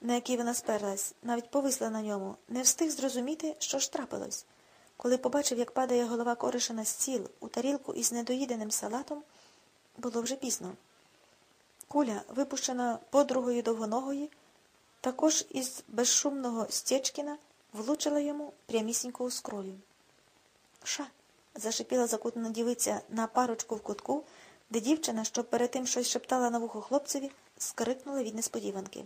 на який вона сперлась, навіть повисла на ньому, не встиг зрозуміти, що ж трапилось. Коли побачив, як падає голова кориша на стіл у тарілку із недоїденим салатом, було вже пізно. Куля, випущена подругою довгоногої, також із безшумного Стєчкіна, влучила йому прямісінько у скрою. Ша. зашипіла закутана дівиця на парочку в кутку, де дівчина, що перед тим щось шептала на вухо хлопцеві, скрикнула від несподіванки.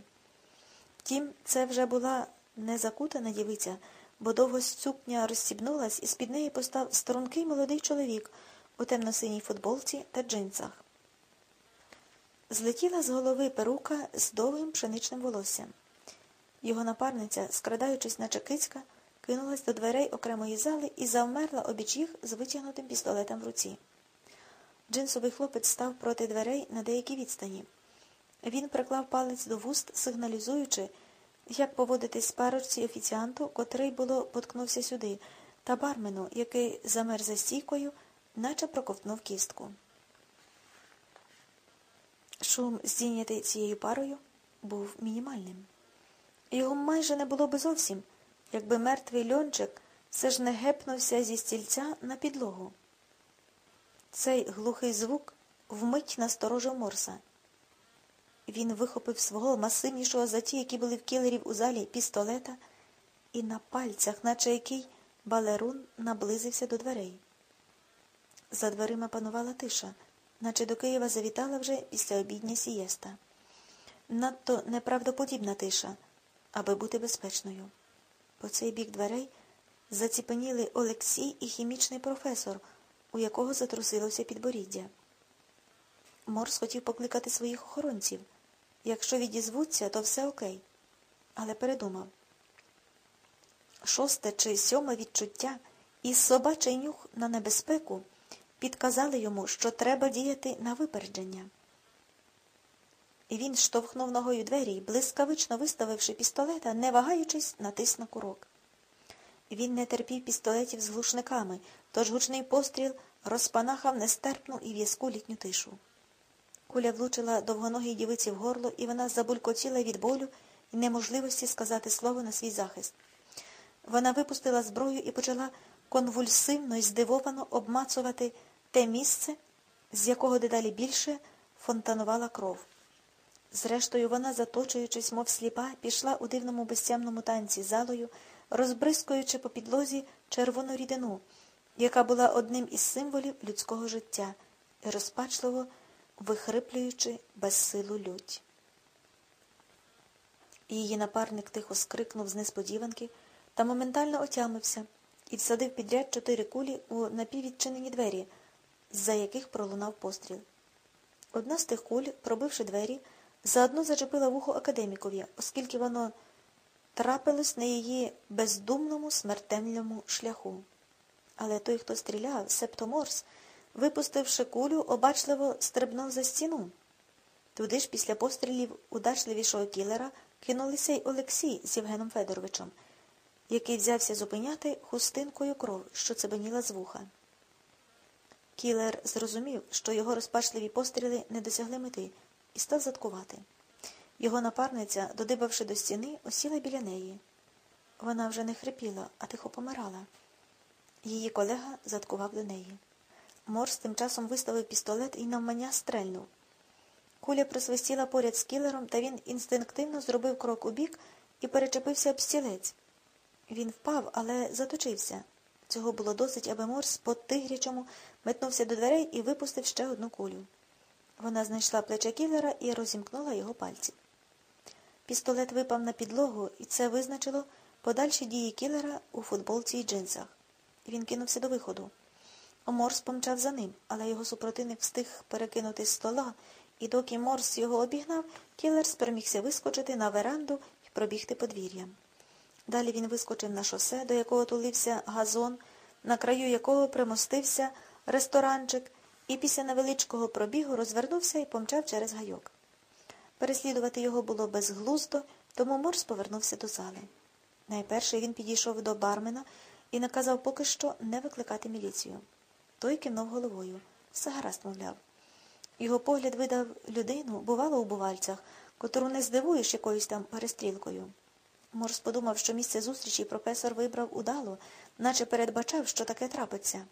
Втім, це вже була не закутана дівиця, бо довго сукня розсібнулась, і з-під неї постав стрункий молодий чоловік у темно-синій футболці та джинсах. Злетіла з голови перука з довгим пшеничним волоссям. Його напарниця, скрадаючись наче кицька, кинулась до дверей окремої зали і завмерла обіч їх з витягнутим пістолетом в руці. Джинсовий хлопець став проти дверей на деякій відстані. Він приклав палець до вуст, сигналізуючи, як поводитись парочці офіціанту, котрий було поткнувся сюди, та бармену, який замер за стійкою, наче проковтнув кістку. Шум, здійнятий цією парою, був мінімальним. Його майже не було би зовсім, якби мертвий льончик все ж не гепнувся зі стільця на підлогу. Цей глухий звук вмить насторожив морса. Він вихопив свого масивнішого за ті, які були в кілерів у залі, пістолета, і на пальцях, наче який балерун, наблизився до дверей. За дверима панувала тиша, наче до Києва завітала вже після обідня сієста. Надто неправдоподібна тиша, аби бути безпечною. По цей бік дверей заціпеніли Олексій і хімічний професор, у якого затрусилося підборіддя. Морс хотів покликати своїх охоронців. Якщо відізвуться, то все окей. Але передумав. Шосте чи сьоме відчуття і собачий нюх на небезпеку підказали йому, що треба діяти на випередження. І він штовхнув ногою двері блискавично виставивши пістолета, не вагаючись, натис на курок. Він не терпів пістолетів з глушниками, тож гучний постріл розпанахав нестерпну і в'язку літню тишу. Куля влучила довгоногій дівиці в горло, і вона забулькотіла від болю і неможливості сказати слово на свій захист. Вона випустила зброю і почала конвульсивно і здивовано обмацувати те місце, з якого дедалі більше фонтанувала кров. Зрештою, вона, заточуючись, мов сліпа, пішла у дивному безтямному танці залою, розбризкуючи по підлозі червону рідину, яка була одним із символів людського життя, і розпачливо вихриплюючи безсилу лють. Її напарник тихо скрикнув з несподіванки та моментально отямився і всадив підряд чотири кулі у напіввідчинені двері, з-за яких пролунав постріл. Одна з тих куль, пробивши двері, заодно зачепила вухо академікові, оскільки воно трапилось на її бездумному смертельному шляху. Але той, хто стріляв, септоморс, випустивши кулю, обачливо стрибнув за стіну. Туди ж після пострілів удачливішого кілера кинулися й Олексій з Євгеном Федоровичем, який взявся зупиняти хустинкою кров, що цебеніла з вуха. Кілер зрозумів, що його розпачливі постріли не досягли мети, і став заткувати. Його напарниця, додибавши до стіни, осіла біля неї. Вона вже не хрипіла, а тихо помирала. Її колега заткував до неї. Морс тим часом виставив пістолет і навмання стрельнув. Куля присвистіла поряд з кілером, та він інстинктивно зробив крок у бік і перечепився об стілець. Він впав, але заточився. Цього було досить, аби Морс по тигрячому метнувся до дверей і випустив ще одну кулю. Вона знайшла плече кілера і розімкнула його пальці. Пістолет випав на підлогу, і це визначило подальші дії кілера у футболці і джинсах. Він кинувся до виходу. Морс помчав за ним, але його супротивник встиг перекинути з стола, і доки Морс його обігнав, кілер спромігся вискочити на веранду і пробігти подвір'ям. Далі він вискочив на шосе, до якого тулився газон, на краю якого примостився ресторанчик, і після невеличкого пробігу розвернувся і помчав через гайок. Переслідувати його було безглуздо, тому Морс повернувся до зали. Найперше він підійшов до бармена і наказав поки що не викликати міліцію. Той кивнув головою. Все гаразд, мовляв. Його погляд видав людину, бувало у бувальцях, котру не здивуєш якоюсь там перестрілкою. Морс подумав, що місце зустрічі професор вибрав удало, наче передбачав, що таке трапиться.